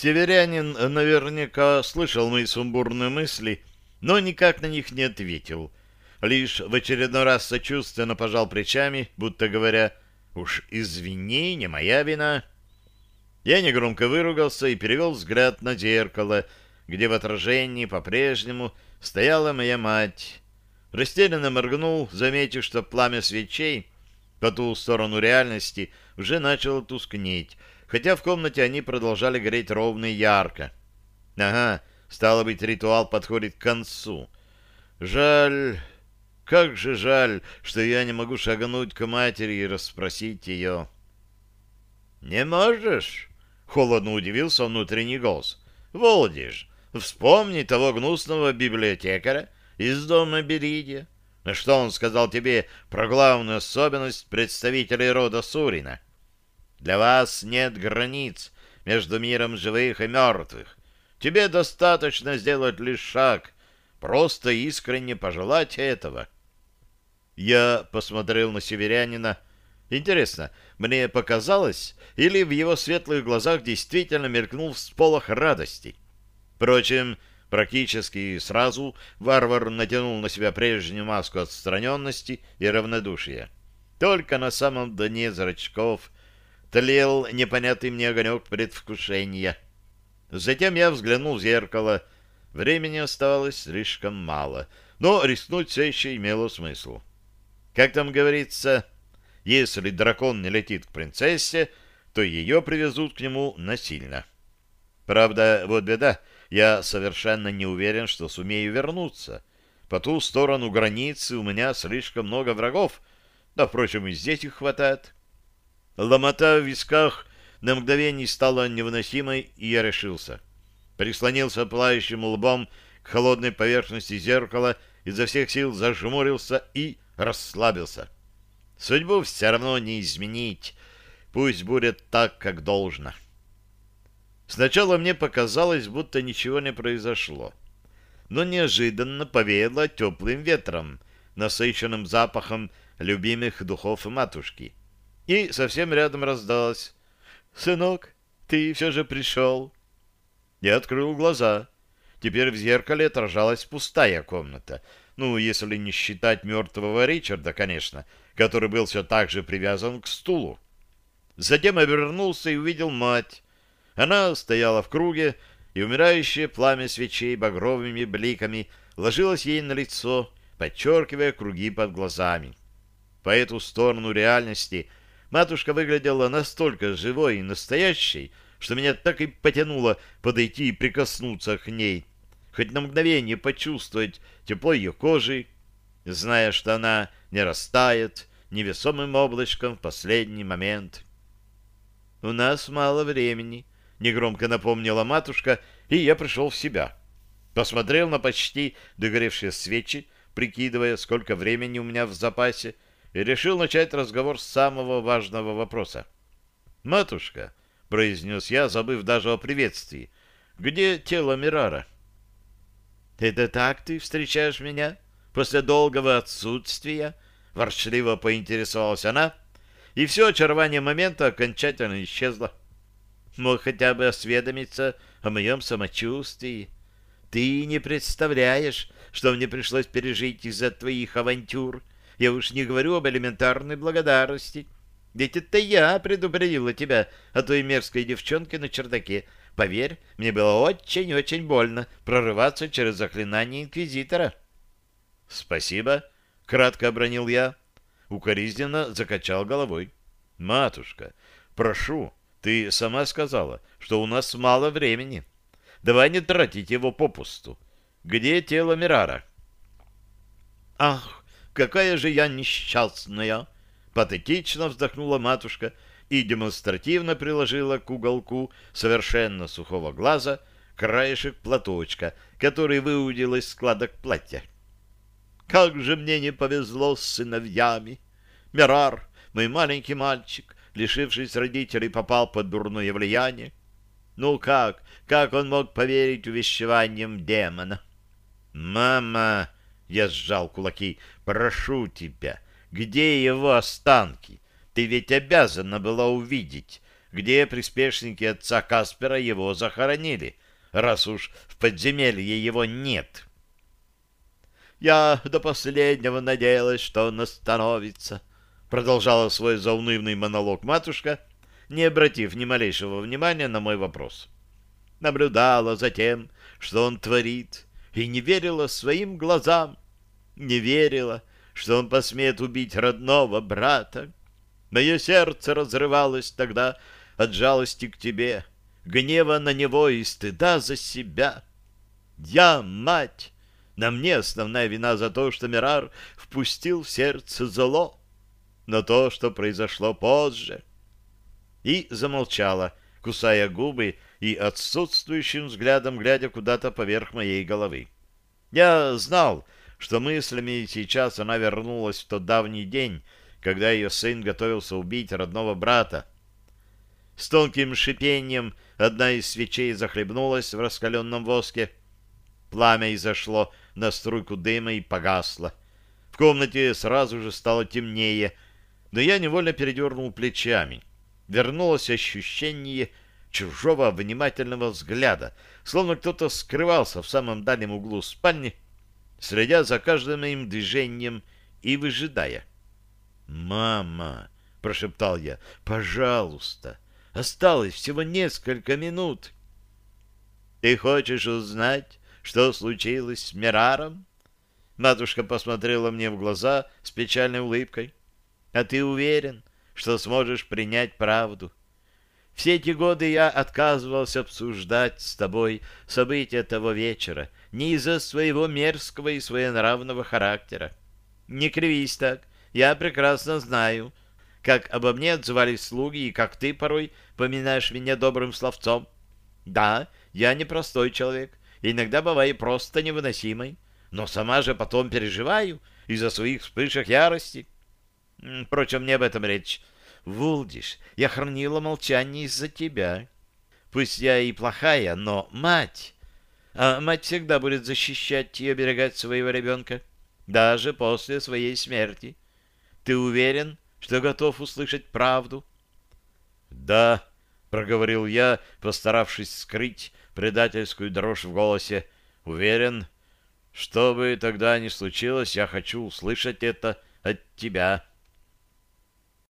Северянин наверняка слышал мои сумбурные мысли, но никак на них не ответил. Лишь в очередной раз сочувственно пожал плечами, будто говоря, «Уж извини, не моя вина». Я негромко выругался и перевел взгляд на зеркало, где в отражении по-прежнему стояла моя мать. Растерянно моргнул, заметив, что пламя свечей по ту сторону реальности уже начало тускнеть, хотя в комнате они продолжали гореть ровно и ярко. Ага, стало быть, ритуал подходит к концу. Жаль, как же жаль, что я не могу шагнуть к матери и расспросить ее. «Не можешь?» — холодно удивился внутренний голос. «Володиш, вспомни того гнусного библиотекаря из дома Беридия. Что он сказал тебе про главную особенность представителей рода Сурина?» Для вас нет границ между миром живых и мертвых. Тебе достаточно сделать лишь шаг, просто искренне пожелать этого. Я посмотрел на северянина. Интересно, мне показалось, или в его светлых глазах действительно мелькнул всполох радости? Впрочем, практически сразу варвар натянул на себя прежнюю маску отстраненности и равнодушия. Только на самом дне зрачков тлел непонятный мне огонек предвкушения. Затем я взглянул в зеркало. Времени оставалось слишком мало, но рискнуть все еще имело смысл. Как там говорится, если дракон не летит к принцессе, то ее привезут к нему насильно. Правда, вот беда, я совершенно не уверен, что сумею вернуться. По ту сторону границы у меня слишком много врагов, да, впрочем, и здесь их хватает. Ломота в висках на мгновение стала невыносимой, и я решился. Прислонился плающим лбом к холодной поверхности зеркала, изо всех сил зажмурился и расслабился. Судьбу все равно не изменить. Пусть будет так, как должно. Сначала мне показалось, будто ничего не произошло. Но неожиданно повеяло теплым ветром, насыщенным запахом любимых духов матушки — и совсем рядом раздалось. «Сынок, ты все же пришел». Я открыл глаза. Теперь в зеркале отражалась пустая комната. Ну, если не считать мертвого Ричарда, конечно, который был все так же привязан к стулу. Затем обернулся и увидел мать. Она стояла в круге, и умирающее пламя свечей багровыми бликами ложилось ей на лицо, подчеркивая круги под глазами. По эту сторону реальности — Матушка выглядела настолько живой и настоящей, что меня так и потянуло подойти и прикоснуться к ней, хоть на мгновение почувствовать тепло ее кожи, зная, что она не растает невесомым облачком в последний момент. «У нас мало времени», — негромко напомнила матушка, и я пришел в себя. Посмотрел на почти догоревшие свечи, прикидывая, сколько времени у меня в запасе, — и решил начать разговор с самого важного вопроса. «Матушка», — произнес я, забыв даже о приветствии, — «где тело Мирара?» «Это так ты встречаешь меня после долгого отсутствия?» — ворчливо поинтересовалась она, и все очарование момента окончательно исчезло. «Мог хотя бы осведомиться о моем самочувствии. Ты не представляешь, что мне пришлось пережить из-за твоих авантюр я уж не говорю об элементарной благодарности. Ведь это я предупредила тебя о той мерзкой девчонке на чердаке. Поверь, мне было очень-очень больно прорываться через заклинание Инквизитора. — Спасибо, — кратко обронил я. Укоризненно закачал головой. — Матушка, прошу, ты сама сказала, что у нас мало времени. Давай не тратить его попусту. Где тело Мирара? — Ах, какая же я несчастная!» Патетично вздохнула матушка и демонстративно приложила к уголку совершенно сухого глаза краешек платочка, который выудил из складок платья. «Как же мне не повезло с сыновьями! Мирар, мой маленький мальчик, лишившись родителей, попал под дурное влияние. Ну как, как он мог поверить увещеваниям демона?» «Мама!» Я сжал кулаки. «Прошу тебя, где его останки? Ты ведь обязана была увидеть. где приспешники отца Каспера его захоронили, раз уж в подземелье его нет. «Я до последнего надеялась, что он остановится», — продолжала свой заунывный монолог матушка, не обратив ни малейшего внимания на мой вопрос. Наблюдала за тем, что он творит, и не верила своим глазам, не верила, что он посмеет убить родного брата. Мое сердце разрывалось тогда от жалости к тебе, гнева на него и стыда за себя. Я мать, на мне основная вина за то, что Мирар впустил в сердце зло, но то, что произошло позже. И замолчала, кусая губы и отсутствующим взглядом глядя куда-то поверх моей головы. Я знал, что мыслями сейчас она вернулась в тот давний день, когда ее сын готовился убить родного брата. С тонким шипением одна из свечей захлебнулась в раскаленном воске. Пламя изошло на струйку дыма и погасло. В комнате сразу же стало темнее, но я невольно передернул плечами. Вернулось ощущение чужого внимательного взгляда, словно кто-то скрывался в самом дальнем углу спальни, следя за каждым моим движением и выжидая. «Мама!» — прошептал я. «Пожалуйста! Осталось всего несколько минут!» «Ты хочешь узнать, что случилось с Мираром?» Матушка посмотрела мне в глаза с печальной улыбкой. «А ты уверен, что сможешь принять правду?» Все эти годы я отказывался обсуждать с тобой события того вечера не из-за своего мерзкого и своенравного характера. Не кривись так, я прекрасно знаю, как обо мне отзывались слуги и как ты порой поминаешь меня добрым словцом. Да, я непростой человек, иногда бываю просто невыносимой, но сама же потом переживаю из-за своих вспышек ярости. Впрочем, не об этом речь. Вулдиш, я хранила молчание из-за тебя. Пусть я и плохая, но мать... А мать всегда будет защищать и оберегать своего ребенка, даже после своей смерти. Ты уверен, что готов услышать правду? — Да, — проговорил я, постаравшись скрыть предательскую дрожь в голосе. — Уверен, что бы тогда ни случилось, я хочу услышать это от тебя. —